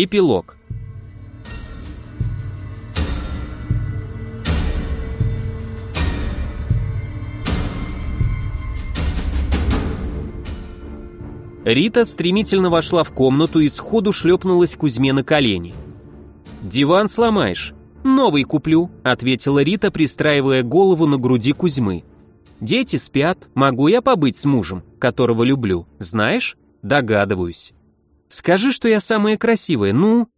Эпилог. Рита стремительно вошла в комнату и сходу шлепнулась Кузьме на колени. «Диван сломаешь?» «Новый куплю», — ответила Рита, пристраивая голову на груди Кузьмы. «Дети спят, могу я побыть с мужем, которого люблю, знаешь?» «Догадываюсь». «Скажи, что я самая красивая, ну?»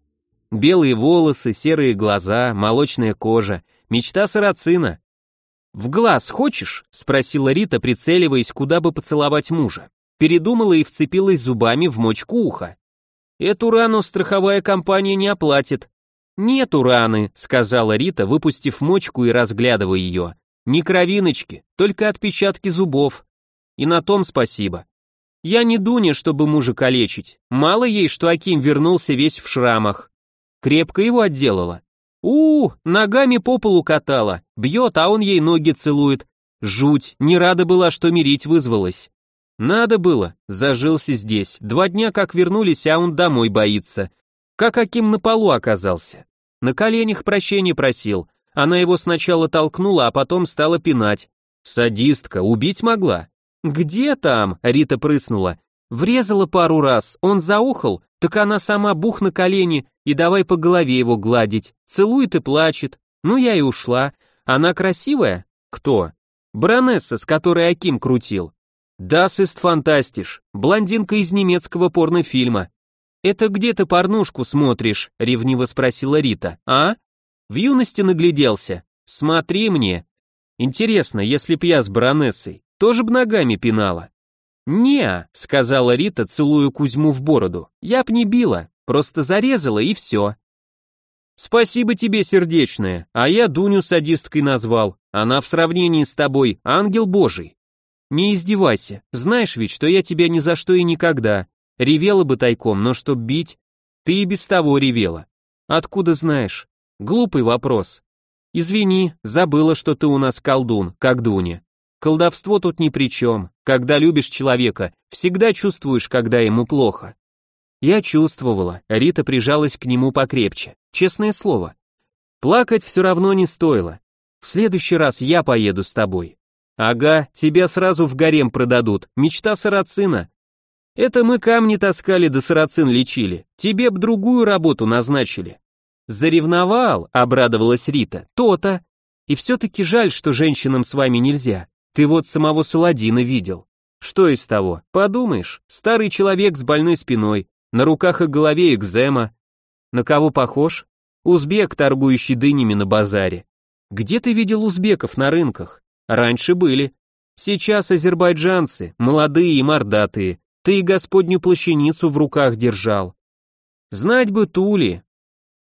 Белые волосы, серые глаза, молочная кожа, мечта сарацина. «В глаз хочешь?» — спросила Рита, прицеливаясь, куда бы поцеловать мужа. Передумала и вцепилась зубами в мочку уха. «Эту рану страховая компания не оплатит». «Нету раны», — сказала Рита, выпустив мочку и разглядывая ее. «Ни кровиночки, только отпечатки зубов. И на том спасибо. Я не Дуня, чтобы мужа калечить. Мало ей, что Аким вернулся весь в шрамах. Крепко его отделала. у, -у ногами по полу катала, бьет, а он ей ноги целует. Жуть, не рада была, что мирить вызвалась. Надо было, зажился здесь. Два дня как вернулись, а он домой боится. Как Аким на полу оказался. На коленях прощения просил. Она его сначала толкнула, а потом стала пинать. Садистка, убить могла. «Где там?» — Рита прыснула. Врезала пару раз, он заухал, так она сама бух на колени и давай по голове его гладить. Целует и плачет. Ну я и ушла. Она красивая? Кто? Бронесса, с которой Аким крутил. Das ist фантастиш. Блондинка из немецкого порнофильма. Это где ты порнушку смотришь? ревниво спросила Рита. А? В юности нагляделся. Смотри мне. Интересно, если б я с баронессой, тоже б ногами пинала. «Не», — сказала Рита, целуя Кузьму в бороду, — «я б не била, просто зарезала и все». «Спасибо тебе, сердечная, а я Дуню садисткой назвал, она в сравнении с тобой ангел божий». «Не издевайся, знаешь ведь, что я тебя ни за что и никогда. Ревела бы тайком, но чтоб бить, ты и без того ревела. Откуда знаешь? Глупый вопрос. Извини, забыла, что ты у нас колдун, как Дуня. Колдовство тут ни при чем. Когда любишь человека, всегда чувствуешь, когда ему плохо. Я чувствовала, Рита прижалась к нему покрепче, честное слово. Плакать все равно не стоило. В следующий раз я поеду с тобой. Ага, тебя сразу в гарем продадут, мечта сарацина. Это мы камни таскали да сарацин лечили, тебе б другую работу назначили. Заревновал, обрадовалась Рита, то-то. И все-таки жаль, что женщинам с вами нельзя. Ты вот самого Суладина видел. Что из того? Подумаешь, старый человек с больной спиной, на руках и голове экзема. На кого похож? Узбек, торгующий дынями на базаре. Где ты видел узбеков на рынках? Раньше были. Сейчас азербайджанцы, молодые и мордатые. Ты и господню плащаницу в руках держал. Знать бы Тули.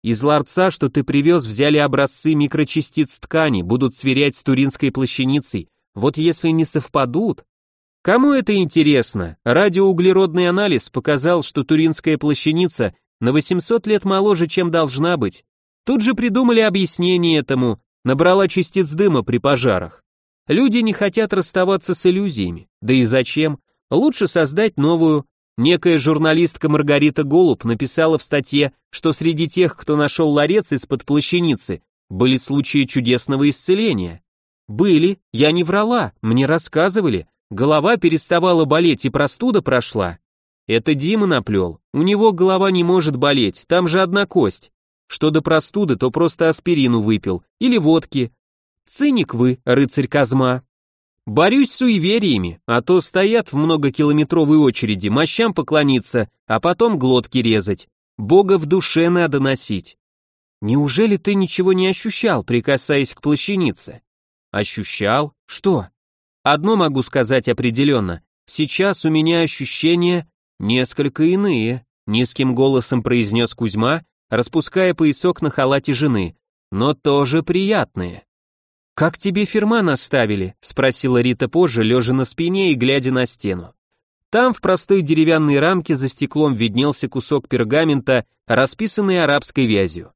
Из ларца, что ты привез, взяли образцы микрочастиц ткани, будут сверять с туринской плащаницей, вот если не совпадут... Кому это интересно? Радиоуглеродный анализ показал, что туринская плащаница на 800 лет моложе, чем должна быть. Тут же придумали объяснение этому, набрала частиц дыма при пожарах. Люди не хотят расставаться с иллюзиями. Да и зачем? Лучше создать новую. Некая журналистка Маргарита Голуб написала в статье, что среди тех, кто нашел ларец из-под плащаницы, были случаи чудесного исцеления. Были, я не врала, мне рассказывали. Голова переставала болеть и простуда прошла. Это Дима наплел. У него голова не может болеть, там же одна кость. Что до простуды, то просто аспирину выпил. Или водки. Циник вы, рыцарь Казма. Борюсь с суевериями, а то стоят в многокилометровой очереди, мощам поклониться, а потом глотки резать. Бога в душе надо носить. Неужели ты ничего не ощущал, прикасаясь к плащанице? Ощущал? Что? Одно могу сказать определенно. Сейчас у меня ощущения несколько иные, низким голосом произнес Кузьма, распуская поясок на халате жены, но тоже приятные. «Как тебе фирман оставили?» — спросила Рита позже, лежа на спине и глядя на стену. Там в простой деревянной рамке за стеклом виднелся кусок пергамента, расписанный арабской вязью.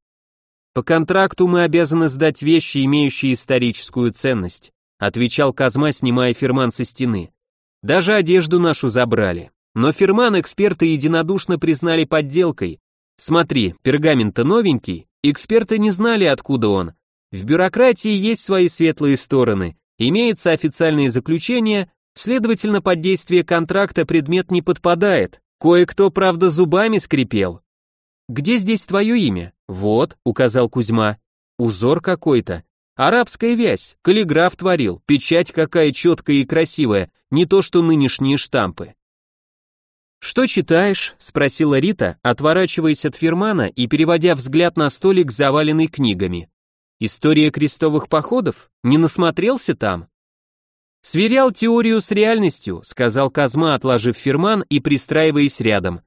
По контракту мы обязаны сдать вещи, имеющие историческую ценность, отвечал Казма, снимая фирман со стены. Даже одежду нашу забрали. Но фирман эксперты единодушно признали подделкой. Смотри, пергамент-то новенький, эксперты не знали, откуда он. В бюрократии есть свои светлые стороны, имеется официальное заключение, следовательно, под действие контракта предмет не подпадает. Кое-кто, правда, зубами скрипел. «Где здесь твое имя?» «Вот», — указал Кузьма. «Узор какой-то. Арабская вязь, каллиграф творил, печать какая четкая и красивая, не то что нынешние штампы». «Что читаешь?» — спросила Рита, отворачиваясь от фирмана и переводя взгляд на столик, заваленный книгами. «История крестовых походов? Не насмотрелся там?» «Сверял теорию с реальностью», — сказал Казма, отложив фирман и пристраиваясь рядом.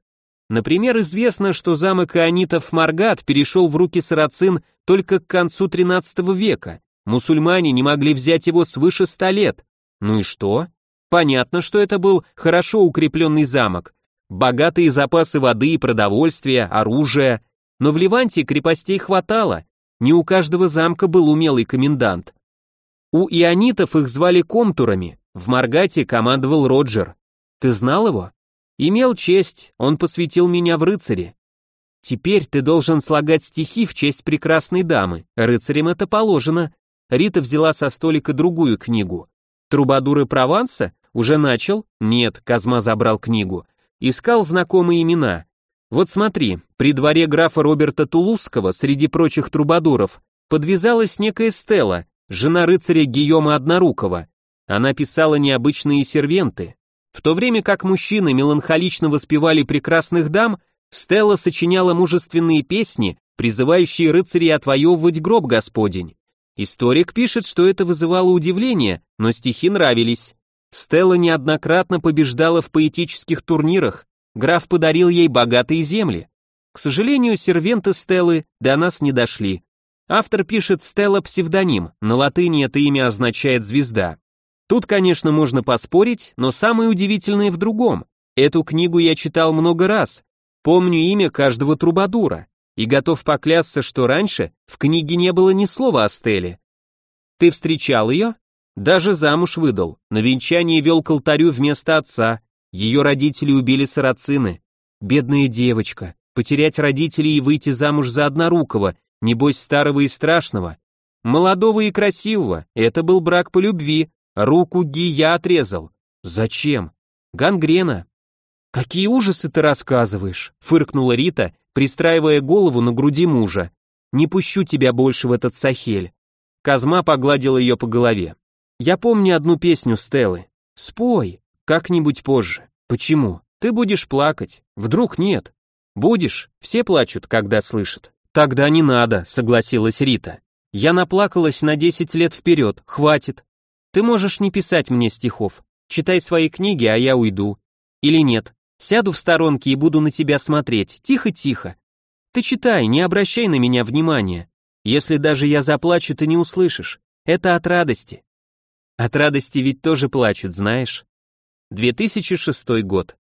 Например, известно, что замок ионитов Маргат перешел в руки сарацин только к концу XIII века. Мусульмане не могли взять его свыше ста лет. Ну и что? Понятно, что это был хорошо укрепленный замок, богатые запасы воды и продовольствия, оружия, но в Ливанте крепостей хватало, не у каждого замка был умелый комендант. У ионитов их звали комтурами, в Маргате командовал Роджер. Ты знал его? Имел честь, он посвятил меня в рыцари. Теперь ты должен слагать стихи в честь прекрасной дамы, рыцарям это положено. Рита взяла со столика другую книгу. Трубадуры Прованса? Уже начал? Нет, Казма забрал книгу. Искал знакомые имена. Вот смотри, при дворе графа Роберта Тулузского, среди прочих трубадуров, подвязалась некая Стелла, жена рыцаря Гийома Однорукого. Она писала необычные сервенты. В то время как мужчины меланхолично воспевали прекрасных дам, Стелла сочиняла мужественные песни, призывающие рыцарей отвоевывать гроб Господень. Историк пишет, что это вызывало удивление, но стихи нравились. Стелла неоднократно побеждала в поэтических турнирах, граф подарил ей богатые земли. К сожалению, сервенты Стеллы до нас не дошли. Автор пишет Стелла псевдоним, на латыни это имя означает звезда. Тут, конечно, можно поспорить, но самое удивительное в другом. Эту книгу я читал много раз, помню имя каждого трубадура, и готов поклясться, что раньше в книге не было ни слова о Стелле. Ты встречал ее? Даже замуж выдал, на венчание вел к алтарю вместо отца, ее родители убили сарацины. Бедная девочка, потерять родителей и выйти замуж за однорукого, небось старого и страшного. Молодого и красивого, это был брак по любви, руку Ги я отрезал. Зачем? Гангрена. Какие ужасы ты рассказываешь, фыркнула Рита, пристраивая голову на груди мужа. Не пущу тебя больше в этот Сахель. Казма погладил ее по голове. Я помню одну песню Стеллы. Спой, как-нибудь позже. Почему? Ты будешь плакать. Вдруг нет? Будешь, все плачут, когда слышат. Тогда не надо, согласилась Рита. Я наплакалась на 10 лет вперед, хватит. Ты можешь не писать мне стихов. Читай свои книги, а я уйду. Или нет, сяду в сторонке и буду на тебя смотреть, тихо-тихо. Ты читай, не обращай на меня внимания. Если даже я заплачу, ты не услышишь. Это от радости. От радости ведь тоже плачут, знаешь? 2006 год.